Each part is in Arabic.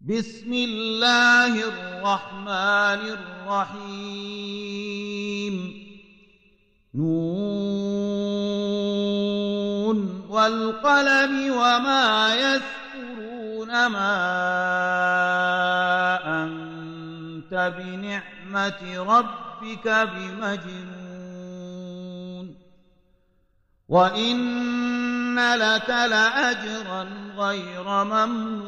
بسم الله الرحمن الرحيم. نون والقلم وما يسكرون ما أنت بنعمة ربك بمجنون. وإن لك لأجرا غير ممنون.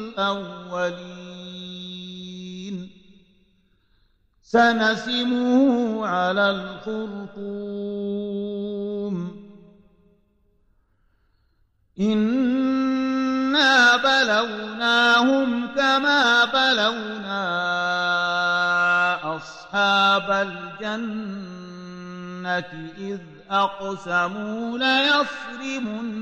الأولين. سنسمه على الخرطوم. إنا بلوناهم كما بلونا أصحاب الجنة إذ أقسموا ليصرمنها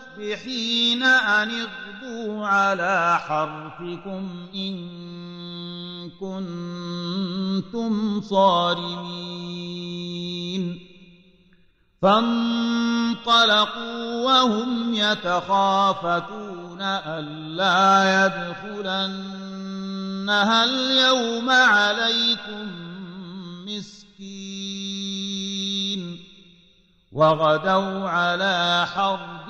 أن اغدوا على حرفكم إن كنتم صارمين فانطلقوا وهم يتخافتون ألا يدخلنها اليوم عليكم مسكين وغدوا على حرب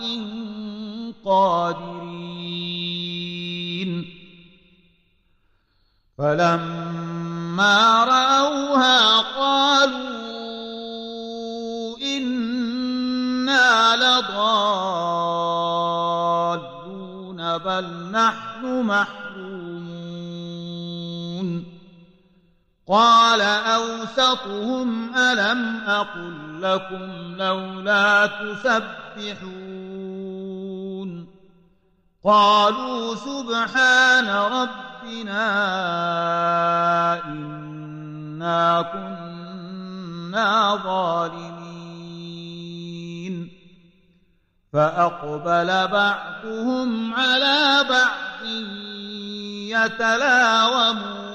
قادرين. فلما رأوها قالوا إنا لضالون بل نحن محرومون. قال أوسطهم ألم أقل لكم لولا تسبحون قالوا سبحان ربنا إنا كنا ظالمين فأقبل بعضهم على بعض يتلاومون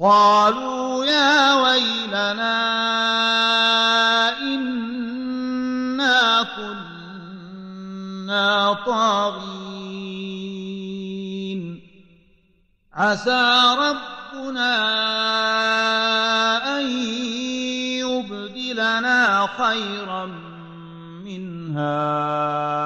قالوا يا ويلنا إنا كنا طاغين. عسى ربنا أن يبدلنا خيرا منها.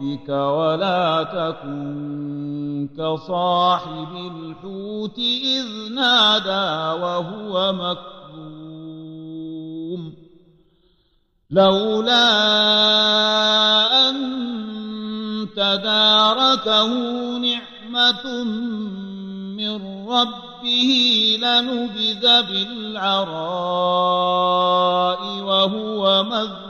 ربك ولا تكن كصاحب الحوت إذ نادى وهو مكذوم لولا أن تداركه نعمة من ربه لنبذ بالعراء وهو مذموم